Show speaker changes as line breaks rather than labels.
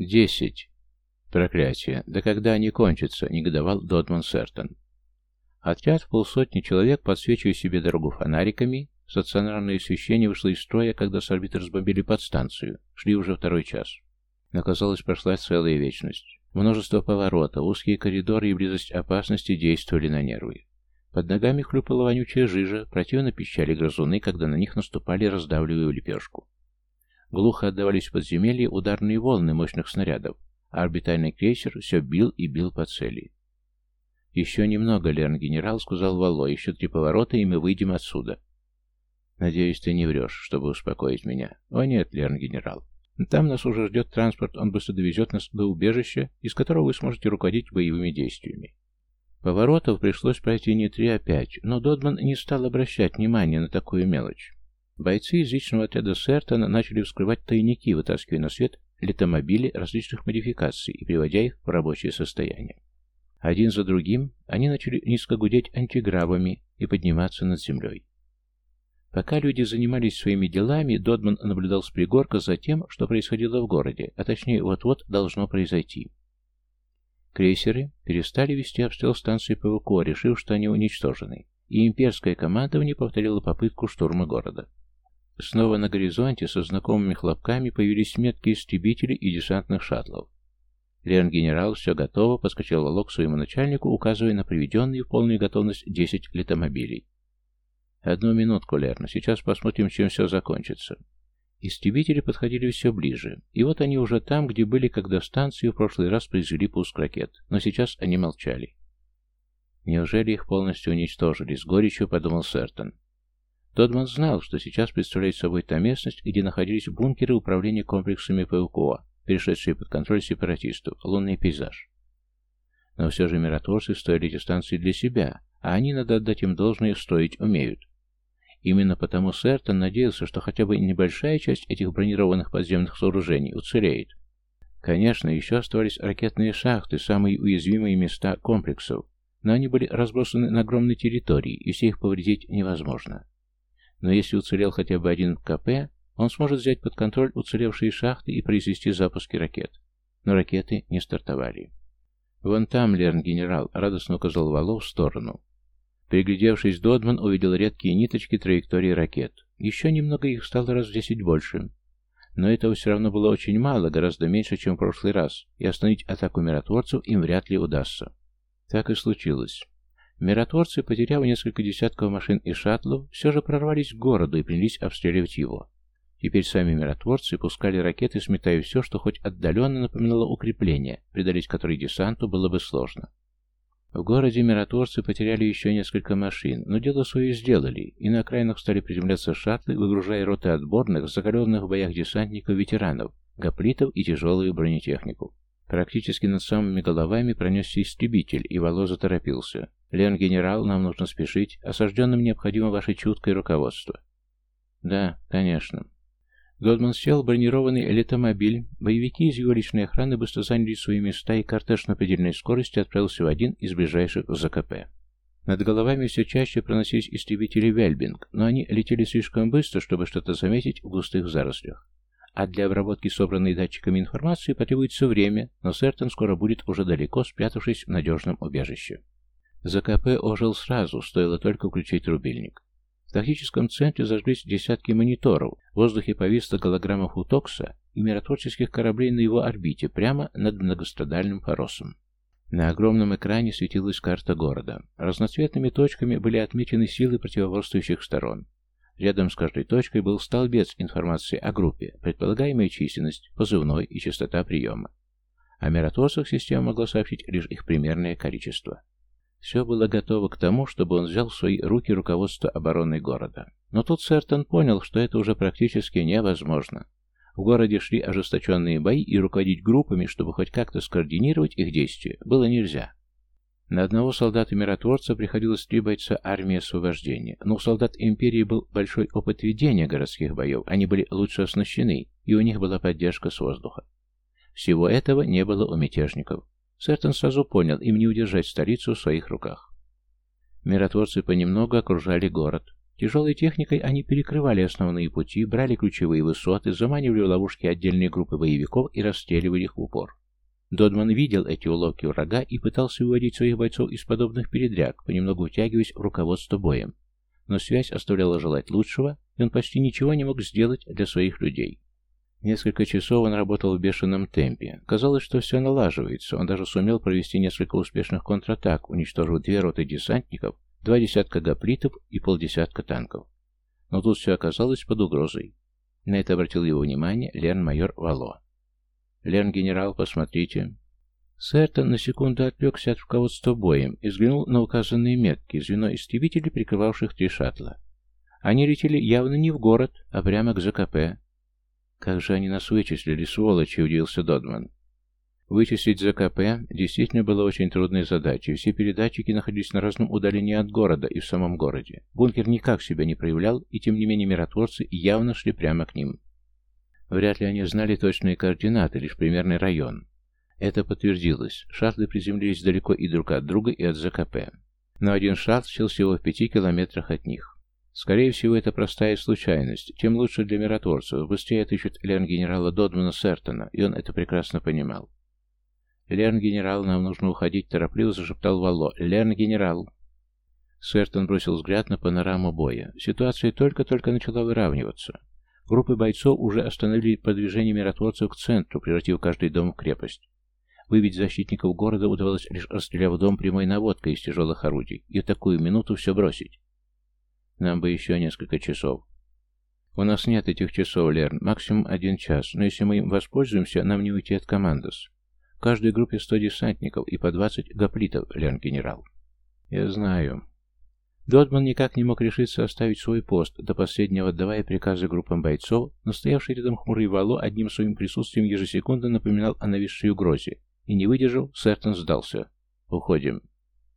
Десять. Проклятие. Да когда они кончатся, негодовал Додман Сертон. Отряд в полсотни человек, подсвечивая себе дорогу фонариками, стационарное освещение вышло из строя, когда с орбиты разбомбили подстанцию. Шли уже второй час. Но, казалось, прошла целая вечность. Множество поворотов, узкие коридоры и близость опасности действовали на нервы. Под ногами хлюпала вонючая жижа, противно пищали грызуны, когда на них наступали, раздавливая лепешку. Глухо отдавались в подземелье ударные волны мощных снарядов, а орбитальный крейсер все бил и бил по цели. «Еще немного, Лерн-генерал», — сказал Валло, — «еще три поворота, и мы выйдем отсюда». «Надеюсь, ты не врешь, чтобы успокоить меня». «О нет, Лерн-генерал. Там нас уже ждет транспорт, он быстро довезет нас до убежища, из которого вы сможете руководить боевыми действиями. Поворотов пришлось пройти не три, а пять, но Додман не стал обращать внимания на такую мелочь. Бойцы из личного отряда Сертона начали вскрывать тайники, вытаскивая на свет литомобили различных модификаций и приводя их в рабочее состояние. Один за другим они начали низко гудеть антигравами и подниматься над землей. Пока люди занимались своими делами, Додман наблюдал с пригорка за тем, что происходило в городе, а точнее вот-вот должно произойти. Крейсеры перестали вести обстрел станции ПВК, решив, что они уничтожены, и имперское командование повторило попытку штурма города. Снова на горизонте со знакомыми хлопками появились метки истребителей и десантных шаттлов. Лерн-генерал «Все готово», подскочил Лолок к своему начальнику, указывая на приведенные в полную готовность 10 летомобилей. «Одну минутку, Лерна, сейчас посмотрим, чем все закончится». Истребители подходили все ближе, и вот они уже там, где были, когда станцию в прошлый раз произвели пуск ракет, но сейчас они молчали. Неужели их полностью уничтожили? С горечью подумал Сертон. Додман знал, что сейчас представляет собой та местность, где находились бункеры управления комплексами ПВКО, перешедшие под контроль сепаратистов, лунный пейзаж. Но все же миротворцы стоили эти станции для себя, а они, надо отдать им должное, строить умеют. Именно потому Сертон надеялся, что хотя бы небольшая часть этих бронированных подземных сооружений уцелеет. Конечно, еще оставались ракетные шахты, самые уязвимые места комплексов, но они были разбросаны на огромной территории, и все их повредить невозможно. Но если уцелел хотя бы один КП, он сможет взять под контроль уцелевшие шахты и произвести запуски ракет. Но ракеты не стартовали. «Вон там, Лерн-генерал», — радостно указал Валов в сторону. Приглядевшись, Додман увидел редкие ниточки траектории ракет. Еще немного их стало раз в десять больше. Но этого все равно было очень мало, гораздо меньше, чем в прошлый раз, и остановить атаку миротворцев им вряд ли удастся. Так и случилось. Миротворцы, потеряв несколько десятков машин и шаттлов, все же прорвались к городу и принялись обстреливать его. Теперь сами миротворцы пускали ракеты, сметая все, что хоть отдаленно напоминало укрепление, преодолеть которое десанту было бы сложно. В городе миротворцы потеряли еще несколько машин, но дело свое сделали, и на окраинах стали приземляться шаттлы, выгружая роты отборных, закаленных в боях десантников-ветеранов, гоплитов и тяжелую бронетехнику. Практически над самыми головами пронесся истребитель, и Вало заторопился. «Лен, генерал, нам нужно спешить. Осажденным необходимо ваше чуткое руководство». «Да, конечно». Годман сел в бронированный элитомобиль. Боевики из его личной охраны быстро заняли свои места, и кортеж на предельной скорости отправился в один из ближайших ЗКП. Над головами все чаще проносились истребители Вельбинг, но они летели слишком быстро, чтобы что-то заметить в густых зарослях. А для обработки собранной датчиками информации потребуется время, но Сертон скоро будет уже далеко, спрятавшись в надежном убежище. ЗКП ожил сразу, стоило только включить рубильник. В тактическом центре зажглись десятки мониторов, в воздухе повисла голограмма Футокса и миротворческих кораблей на его орбите, прямо над многострадальным Форосом. На огромном экране светилась карта города. Разноцветными точками были отмечены силы противоборствующих сторон. Рядом с каждой точкой был столбец информации о группе, предполагаемая численность, позывной и частота приема. О миротворцах система могла сообщить лишь их примерное количество. Все было готово к тому, чтобы он взял в свои руки руководство обороны города. Но тут Сертон понял, что это уже практически невозможно. В городе шли ожесточенные бои, и руководить группами, чтобы хоть как-то скоординировать их действия, было нельзя. На одного солдата-миротворца приходилось три бойца армии освобождения, но у солдат Империи был большой опыт ведения городских боев, они были лучше оснащены, и у них была поддержка с воздуха. Всего этого не было у мятежников. Сертон сразу понял, им не удержать столицу в своих руках. Миротворцы понемногу окружали город. Тяжелой техникой они перекрывали основные пути, брали ключевые высоты, заманивали в ловушки отдельные группы боевиков и расстреливали их в упор. Додман видел эти уловки врага и пытался выводить своих бойцов из подобных передряг, понемногу втягиваясь в руководство боем. Но связь оставляла желать лучшего, и он почти ничего не мог сделать для своих людей. Несколько часов он работал в бешеном темпе. Казалось, что все налаживается. Он даже сумел провести несколько успешных контратак, уничтожив две роты десантников, два десятка гоплитов и полдесятка танков. Но тут все оказалось под угрозой. На это обратил его внимание лерн-майор Вало. «Лерн-генерал, посмотрите». Сэртон на секунду отвлекся от руководства боем и взглянул на указанные метки, звено истребителей, прикрывавших три шаттла. Они летели явно не в город, а прямо к ЗКП. «Как же они нас вычислили, сволочи!» — удивился Додман. Вычислить ЗКП действительно было очень трудной задачей. Все передатчики находились на разном удалении от города и в самом городе. Бункер никак себя не проявлял, и тем не менее миротворцы явно шли прямо к ним. Вряд ли они знали точные координаты, лишь примерный район. Это подтвердилось. Шаттлы приземлились далеко и друг от друга, и от ЗКП. Но один шаттл сел всего в пяти километрах от них. Скорее всего, это простая случайность. Тем лучше для миротворцев. Быстрее отыщут Лерн-генерала Додмана Сертона, и он это прекрасно понимал. «Лерн-генерал, нам нужно уходить», — торопливо зашептал Валло. «Лерн-генерал». Сертон бросил взгляд на панораму боя. Ситуация только-только начала выравниваться. Группы бойцов уже остановили продвижение миротворцев к центру, превратив каждый дом в крепость. Выбить защитников города удавалось лишь расстреляв дом прямой наводкой из тяжелых орудий, и в такую минуту все бросить. Нам бы еще несколько часов. У нас нет этих часов, Лерн, максимум один час, но если мы им воспользуемся, нам не уйти от командос. В каждой группе сто десантников и по двадцать гоплитов, Лерн-генерал. Я знаю. Додман никак не мог решиться оставить свой пост, до последнего отдавая приказы группам бойцов, но стоявший рядом хмурый Вало одним своим присутствием ежесекундно напоминал о нависшей угрозе, и, не выдержав, Сертон сдался. «Уходим».